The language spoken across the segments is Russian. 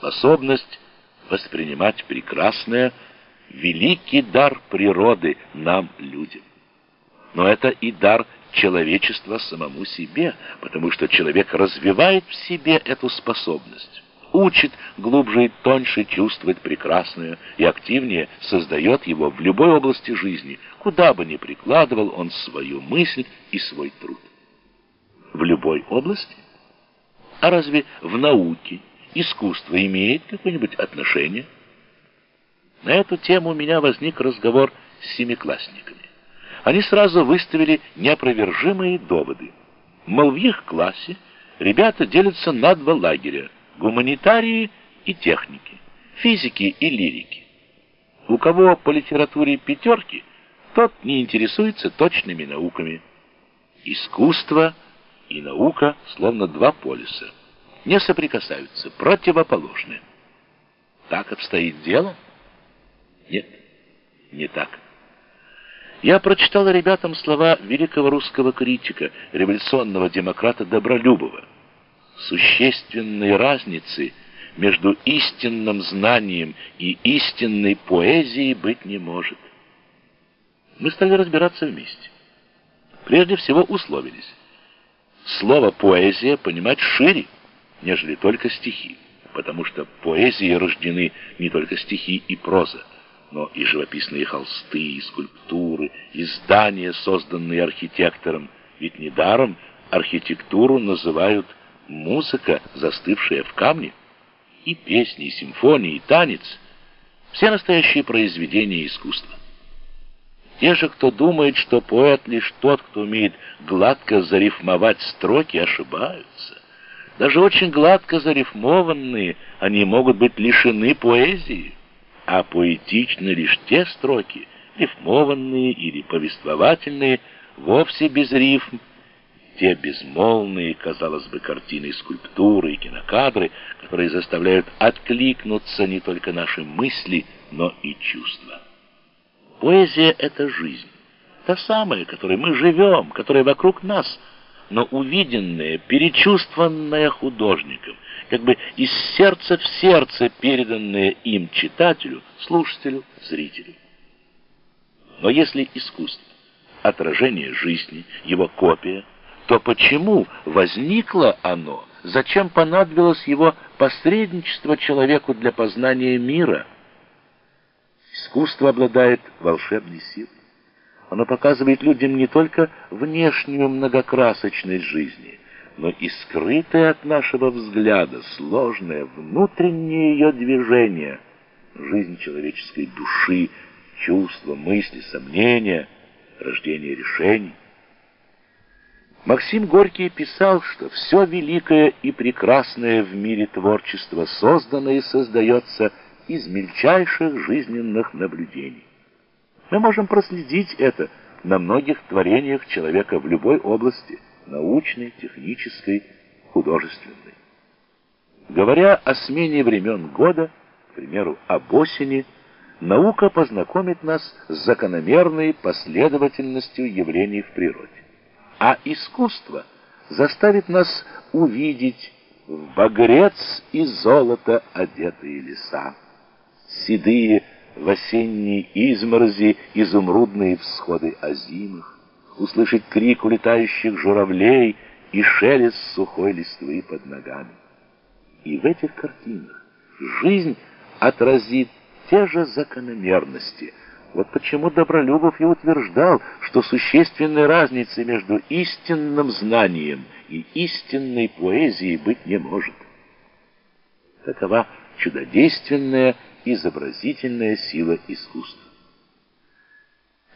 Способность воспринимать прекрасное — великий дар природы нам, людям. Но это и дар человечества самому себе, потому что человек развивает в себе эту способность, учит глубже и тоньше чувствовать прекрасное и активнее создает его в любой области жизни, куда бы ни прикладывал он свою мысль и свой труд. В любой области? А разве в науке искусство имеет какое-нибудь отношение? На эту тему у меня возник разговор с семиклассниками. Они сразу выставили неопровержимые доводы. Мол, в их классе ребята делятся на два лагеря – гуманитарии и техники, физики и лирики. У кого по литературе пятерки, тот не интересуется точными науками. Искусство и наука словно два полюса – не соприкасаются, противоположны. Так обстоит дело? Нет, не так. Я прочитал ребятам слова великого русского критика, революционного демократа Добролюбова. Существенной разницы между истинным знанием и истинной поэзией быть не может. Мы стали разбираться вместе. Прежде всего условились. Слово «поэзия» понимать шире, нежели только стихи, потому что поэзии рождены не только стихи и проза, но и живописные холсты, и скульптуры, и здания, созданные архитектором, ведь недаром архитектуру называют музыка, застывшая в камне, и песни, и симфонии, и танец — все настоящие произведения искусства. Те же, кто думает, что поэт лишь тот, кто умеет гладко зарифмовать строки, ошибаются. Даже очень гладко зарифмованные, они могут быть лишены поэзии, а поэтичны лишь те строки, рифмованные или повествовательные, вовсе без рифм, те безмолвные, казалось бы, картины, скульптуры и кинокадры, которые заставляют откликнуться не только наши мысли, но и чувства. Поэзия — это жизнь, та самая, которой мы живем, которая вокруг нас — но увиденное, перечувствованное художником, как бы из сердца в сердце переданное им читателю, слушателю, зрителю. Но если искусство — отражение жизни, его копия, то почему возникло оно, зачем понадобилось его посредничество человеку для познания мира? Искусство обладает волшебной силой. Оно показывает людям не только внешнюю многокрасочность жизни, но и скрытое от нашего взгляда сложное внутреннее ее движение, жизнь человеческой души, чувства, мысли, сомнения, рождение решений. Максим Горький писал, что все великое и прекрасное в мире творчества создано и создается из мельчайших жизненных наблюдений. Мы можем проследить это на многих творениях человека в любой области – научной, технической, художественной. Говоря о смене времен года, к примеру, об осени, наука познакомит нас с закономерной последовательностью явлений в природе. А искусство заставит нас увидеть в багрец и золото одетые леса, седые в осенней изморози изумрудные всходы озимых, услышать крик улетающих журавлей и шелест сухой листвы под ногами. И в этих картинах жизнь отразит те же закономерности. Вот почему Добролюбов и утверждал, что существенной разницы между истинным знанием и истинной поэзией быть не может. Такова чудодейственная изобразительная сила искусства.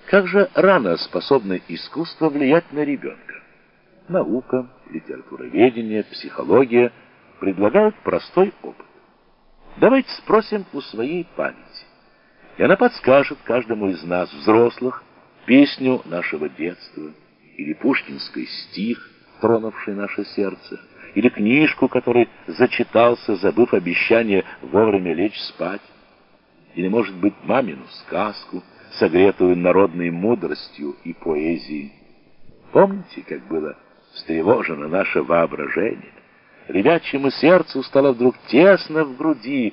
Как же рано способно искусство влиять на ребенка? Наука, литературоведение, психология предлагают простой опыт. Давайте спросим у своей памяти. И она подскажет каждому из нас, взрослых, песню нашего детства или пушкинский стих, тронувший наше сердце, или книжку, который зачитался, забыв обещание вовремя лечь спать или, может быть, мамину сказку, согретую народной мудростью и поэзией. Помните, как было встревожено наше воображение, Ребячьему сердцу стало вдруг тесно в груди,